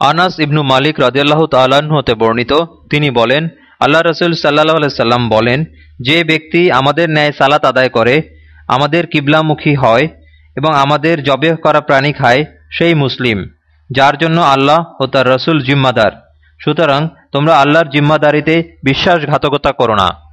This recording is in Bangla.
আনাস ইবনু মালিক রাজিয়াল্লাহ তাল্লাহ্ন হতে বর্ণিত, তিনি বলেন, আল্লাহ রসুল সাল্লাহ সাল্লাম বলেন, যে ব্যক্তি আমাদের ন্যায় সালাত আদায় করে, আমাদের কিবলামুখী হয় এবং আমাদের জবে করা প্রাণী খায়, সেই মুসলিম, যার জন্য আল্লাহ ও তার রসুল জিম্মাদার। সুতরাং তোমরা আল্লাহর জিম্মাদারিতে বিশ্বাসঘাতকতা করো না।